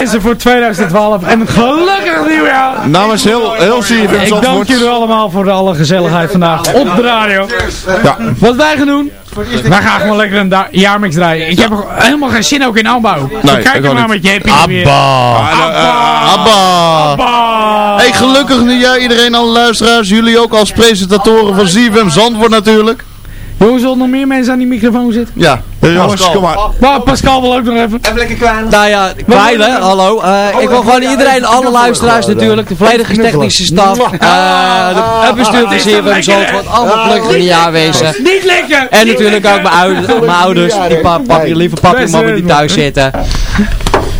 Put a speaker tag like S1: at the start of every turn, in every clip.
S1: Is er voor 2012 en een gelukkig nieuwjaar.
S2: Namens heel, heel CFM
S1: Ik dank jullie allemaal voor de alle gezelligheid vandaag op de radio.
S2: Ja.
S1: Wat wij gaan doen, wij gaan gewoon lekker een jaarmix draaien. Ik heb helemaal geen zin ook in aanbouw.
S2: Nee,
S1: kijk maar
S2: niet.
S1: met je happy
S2: Abba.
S1: Eh, eh,
S2: Abba.
S1: Abba.
S2: Hey, gelukkig nieuwjaar iedereen, al luisteraars. Jullie ook als presentatoren van ZFM Zandvoort natuurlijk.
S1: Hoe zullen nog meer mensen aan die microfoon zitten?
S2: Ja. ja Pascal. kom maar.
S1: Maar Pascal wil ook nog even.
S3: Even lekker kwijnen.
S4: Nou ja, kwijnen, nou- hallo. Eh, oh, ik wil gewoon iedereen, alle luisteraars natuurlijk, de volledige technische staf, uh, de, bestuurders hier van zo'n wat allemaal gelukkig niet
S1: Niet lekker!
S4: En natuurlijk ook mijn ouders, mijn ouders die lieve papi en mama die thuis zitten.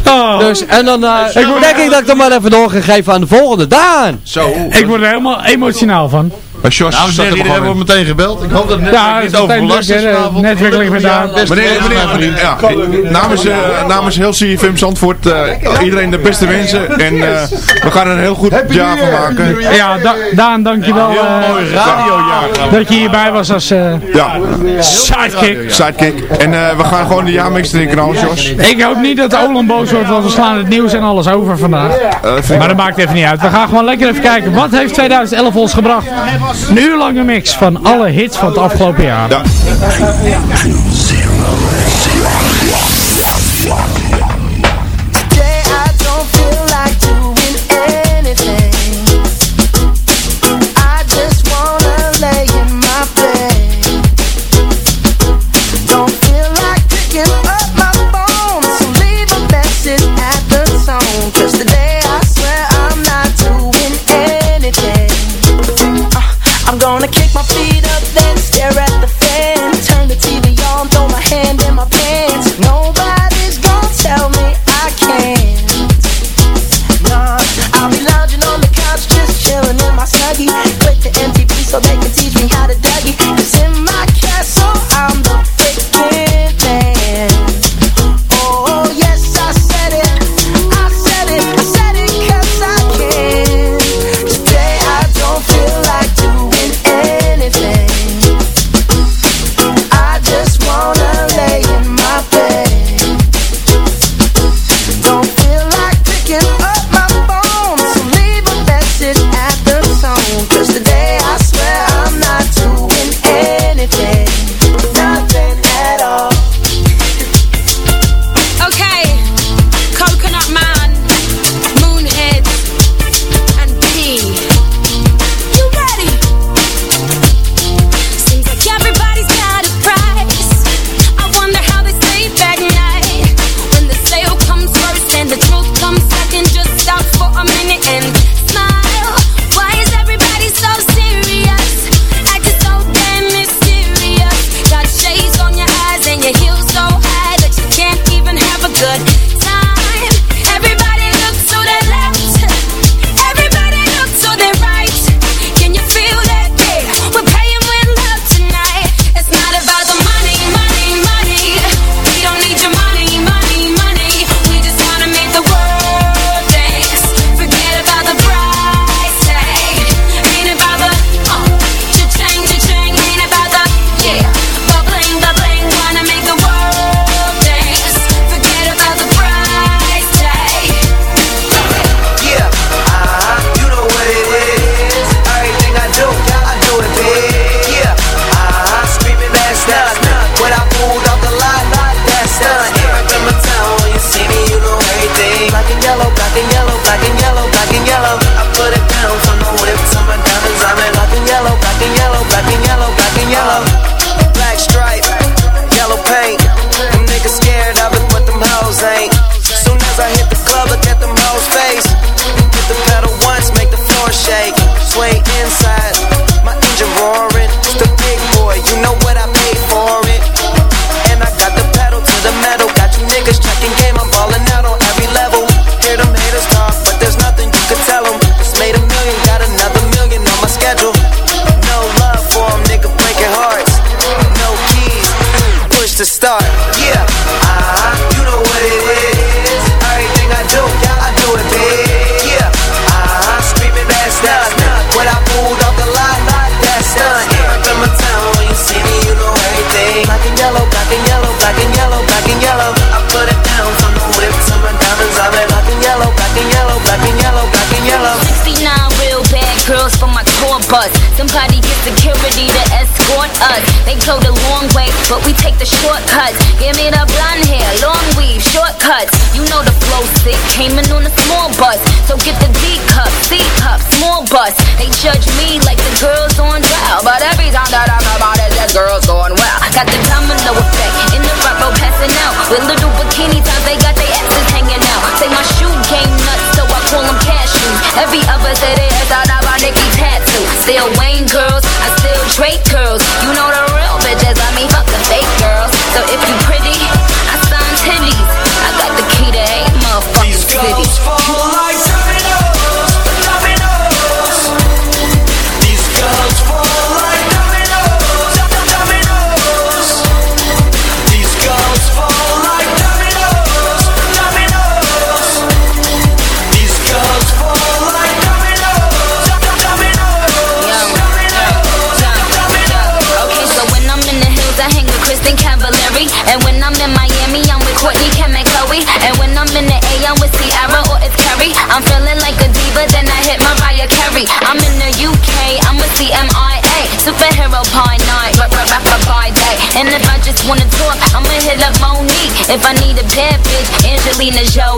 S1: Oh.
S4: Dus, en dan eh, ik denk ik dat ik dan maar even doorgegeven aan de volgende. Daan!
S2: Zo.
S1: Ik word er helemaal emotionaal van.
S5: Sjors nou,
S2: zat er hebben we meteen gebeld. Ik hoop dat het net niet overbelast is vanavond.
S1: Netwerkelijk gedaan.
S2: Meneer, meneer, ja, namens, uh, namens heel CFM Zandvoort, uh, iedereen de beste wensen. En eh, we gaan er een heel goed jaar van maken.
S1: Ja, Daan, dankjewel. Ja, heel
S2: mooi radiojaar.
S1: Dat je hierbij was als
S2: ja.
S1: sidekick.
S2: Sidekick. En we gaan gewoon de jaarmix drinken, al, nou, Jos.
S1: Ik hoop niet dat Olam boos wordt, want we slaan het nieuws en alles over vandaag. maar dat maakt even niet uit. We gaan gewoon lekker even kijken. Wat heeft 2011 ons gebracht? Nu lange mix van alle hits van het afgelopen jaar.
S3: but
S1: we take the shortcuts. Give me the blonde hair, long weave, shortcuts. You know the flow sick, came in on a small bus. So get the D cup, C cup, small bus. They judge me like the girls on trial, but every time that I am out, it's just girls going well. Got the domino effect in the rubber passing out. With little bikini tops, they got their asses hanging out. Say my shoe game nuts, so I call them cashews. Every other day If I need a bad bitch, Angelina Jolie.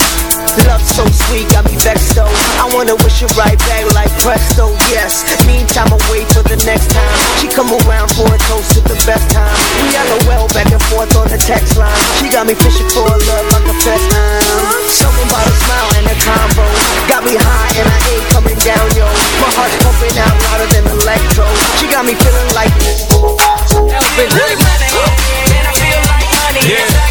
S3: Love so sweet, got me vexed though. I wanna wish it right back like presto, yes. Meantime, I wait for the next time. She come around for a toast at the best time. We well back and forth on the text line. She got me fishing for a love, like a I'm something about a smile and a combo. Got me high and I ain't coming down, yo. My heart's pumping out louder than electro. She got me feeling like.
S6: Elvin, money, and I feel like money. Yeah.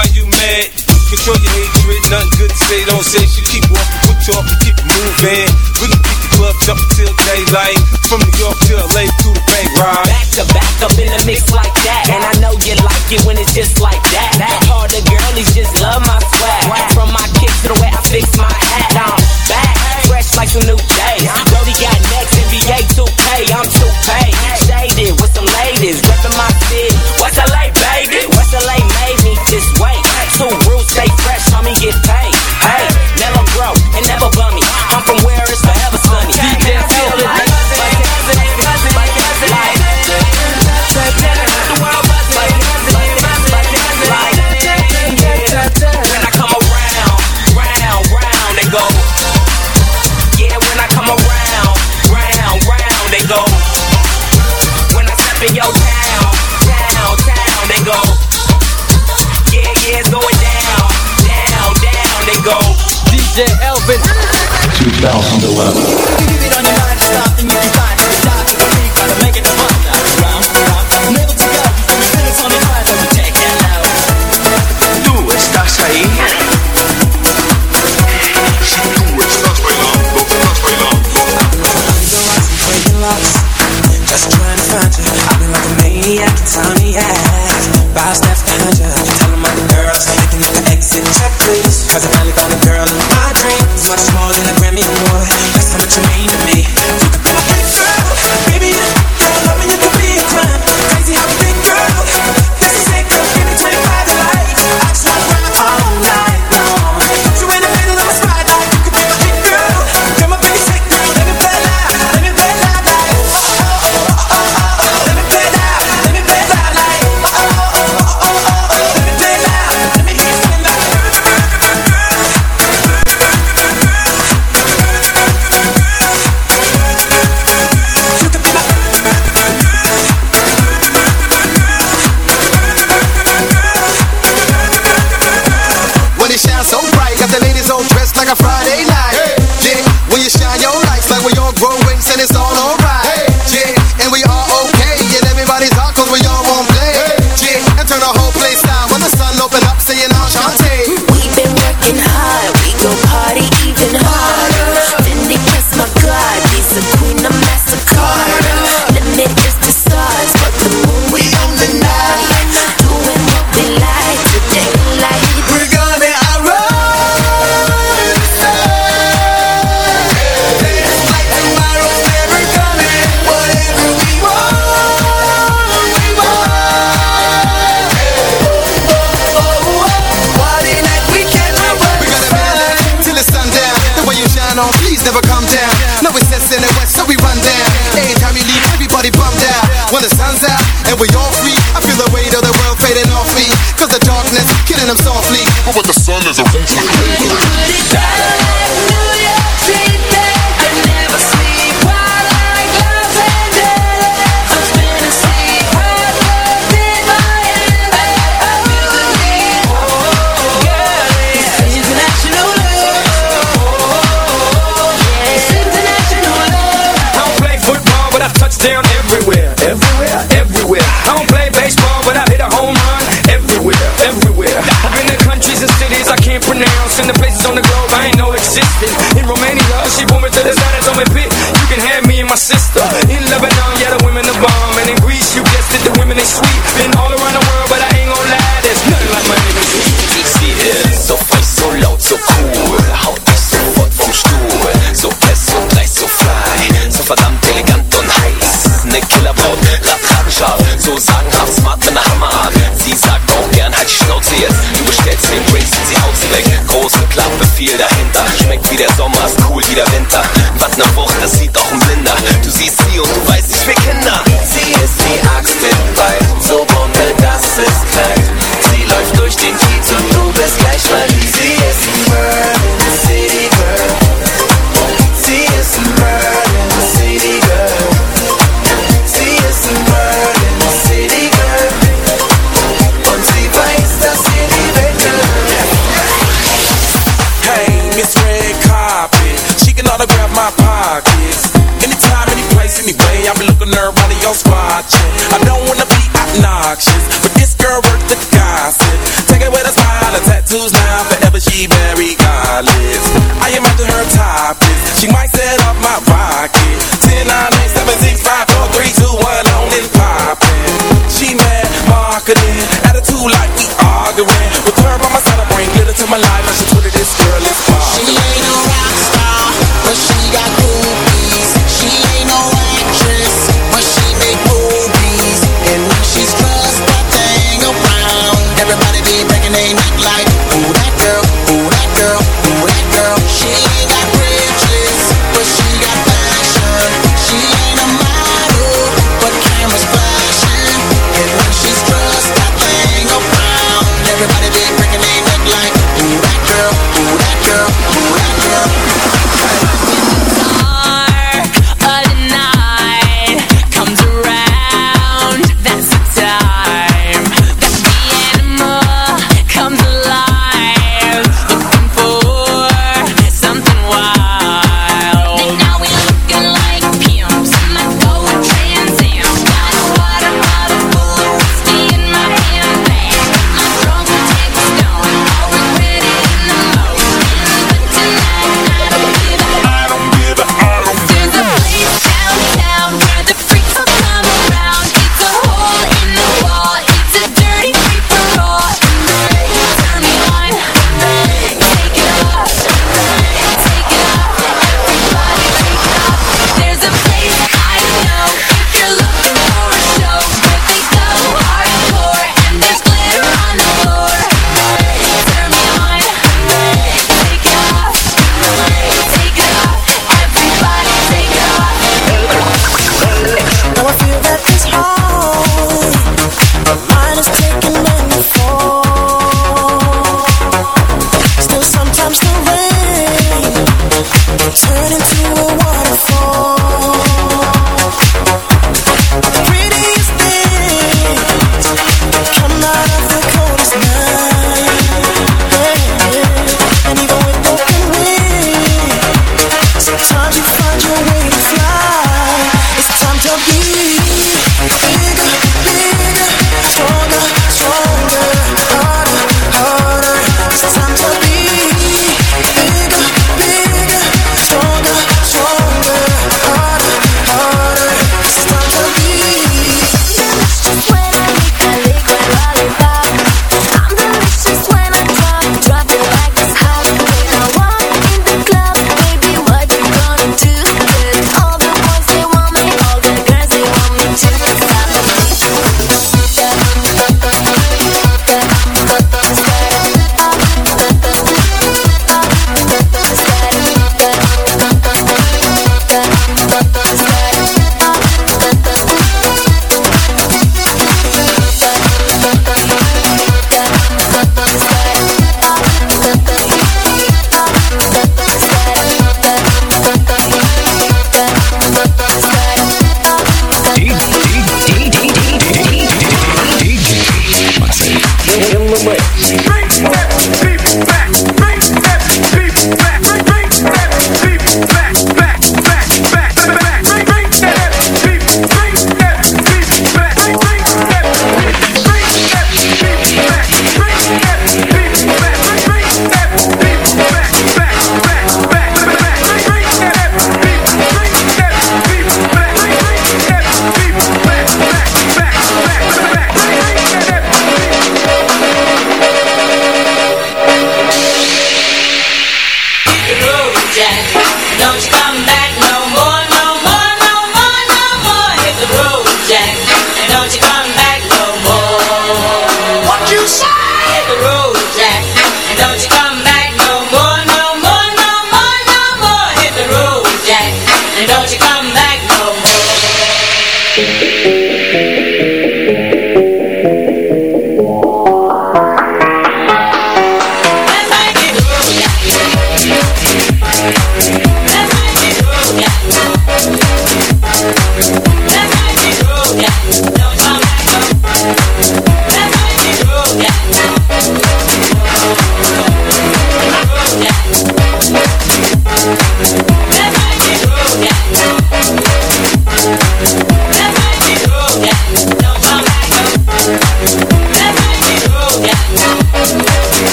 S6: Control your hatred, nothing good to say, don't say shit. Keep walking, put talk, keep moving. We can keep the club jumping till daylight. From New York to LA to the bank ride.
S5: Back to back up in the mix like that. And I know you like it when it's just like down
S6: everywhere, everywhere, everywhere. I don't play baseball, but I hit a home run everywhere, everywhere. I've been to countries and cities I can't pronounce, and
S5: the
S6: places on
S7: the globe I ain't know existed.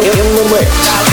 S7: in, the
S3: mix.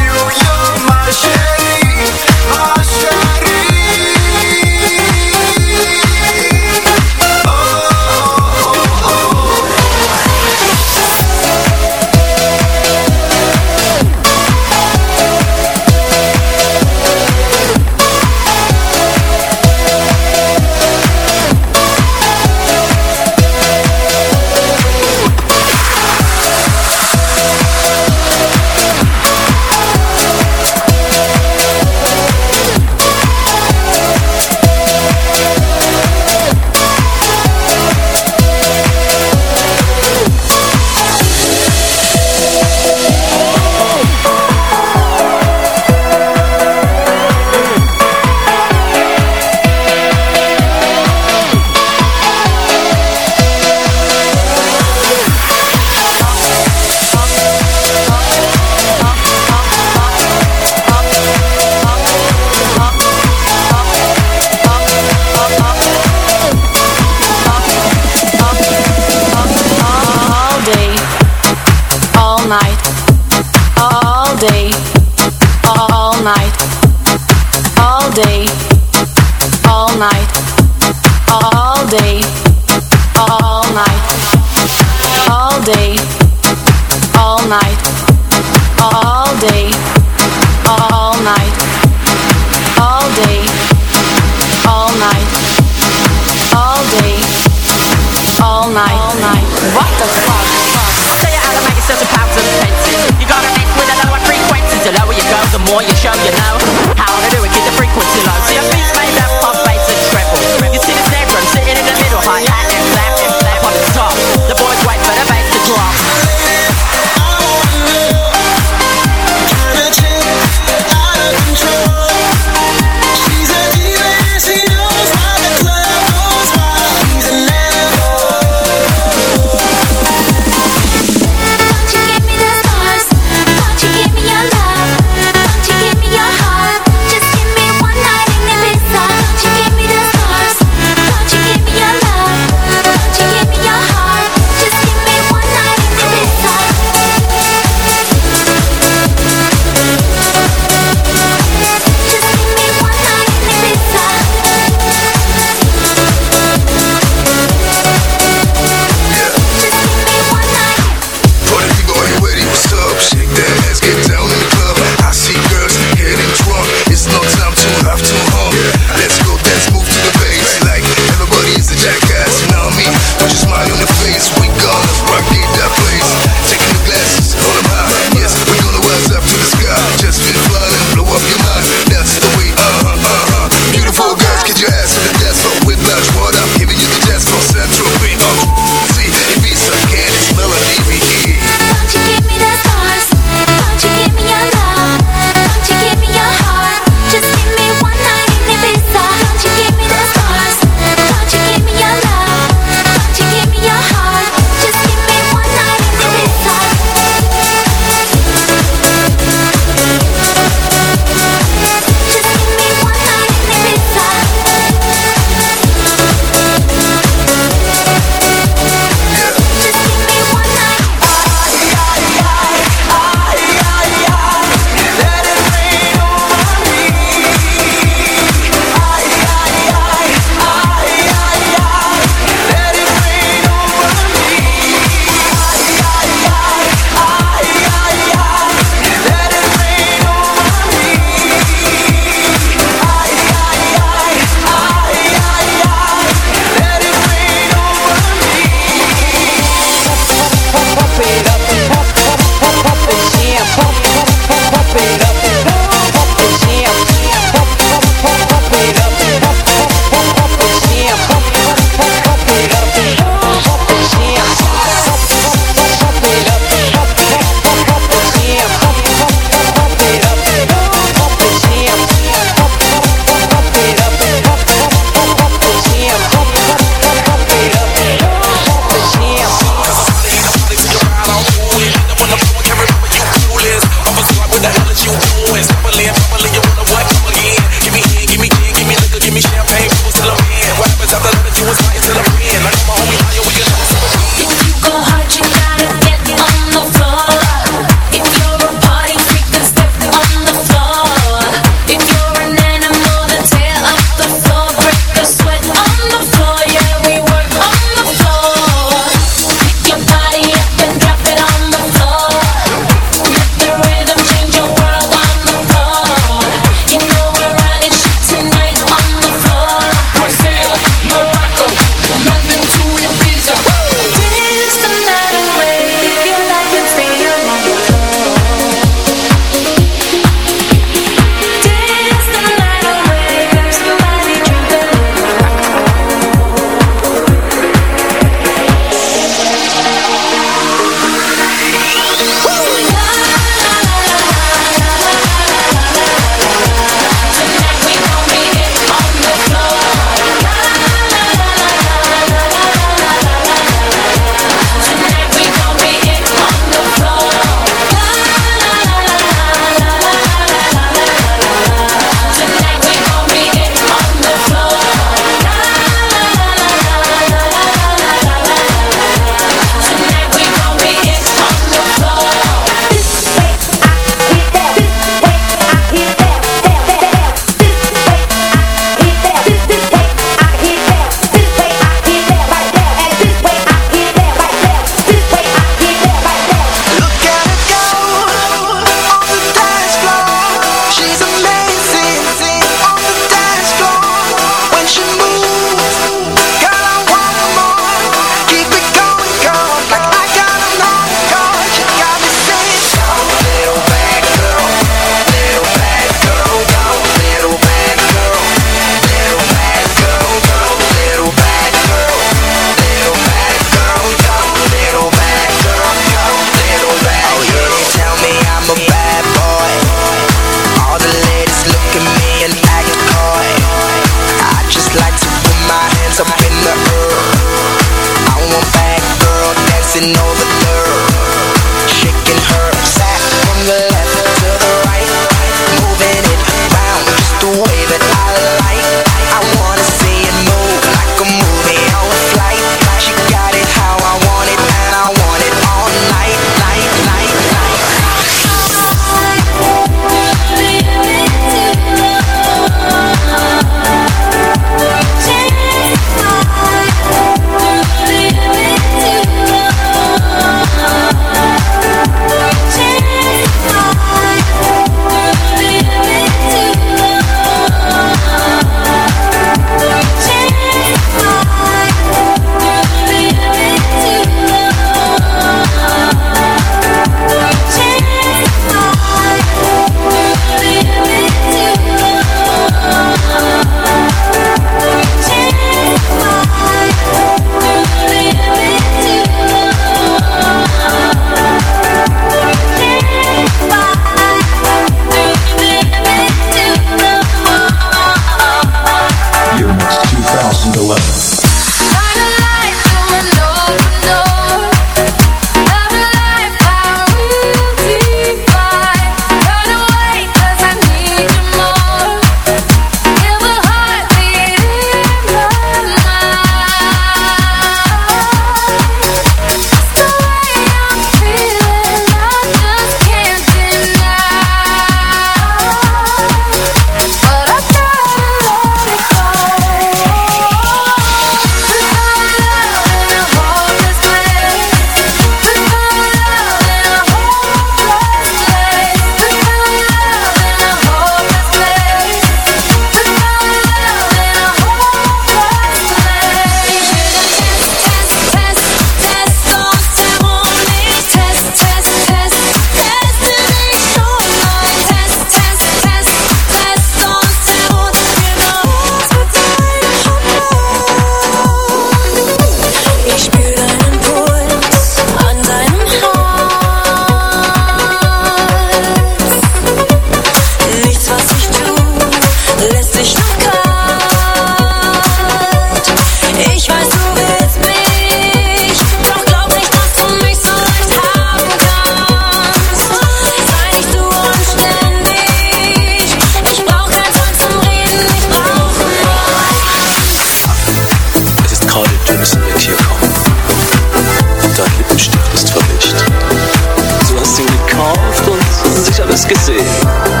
S8: esquecer.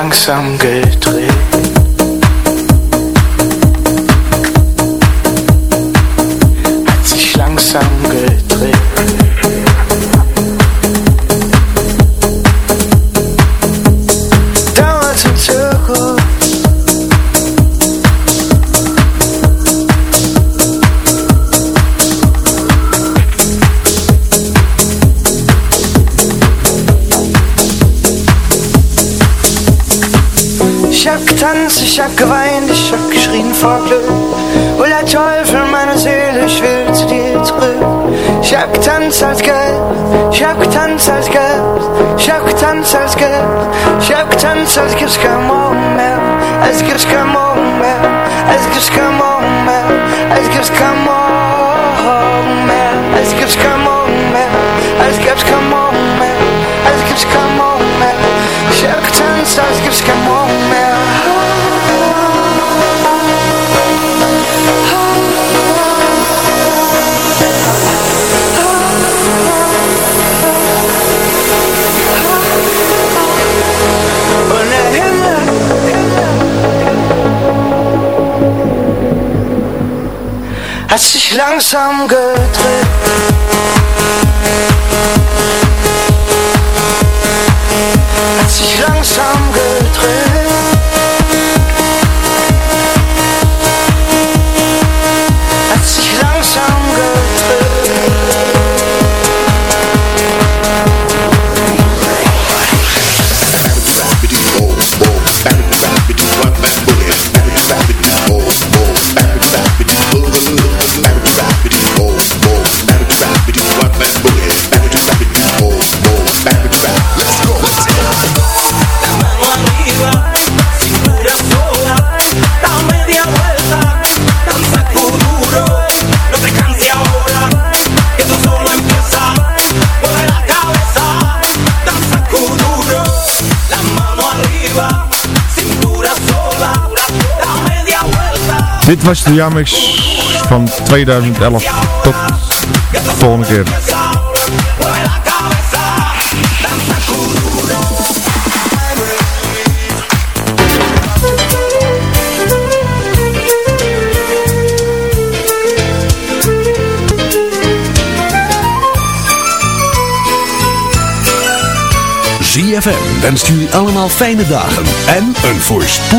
S8: langzaam gilt ich
S1: hab geweint, ich hab geschrien vor Glück. Oh, der Teufel meiner Seele, ich will zu dir zurück. Ich hab getanzt als Geld, ich hab getanzt als Geld, ich hab getanzt als Geld, ich hab getanzt als gibt's kein Morgen mehr, als gibt's kein Morgen mehr, als gibt's kein Morgen mehr, als gibt's kein Morgen mehr.
S9: some good
S2: Dit was de Jamix van 2011. Tot de volgende keer.
S10: ZFM wenst jullie allemaal fijne dagen en een voorspoedig.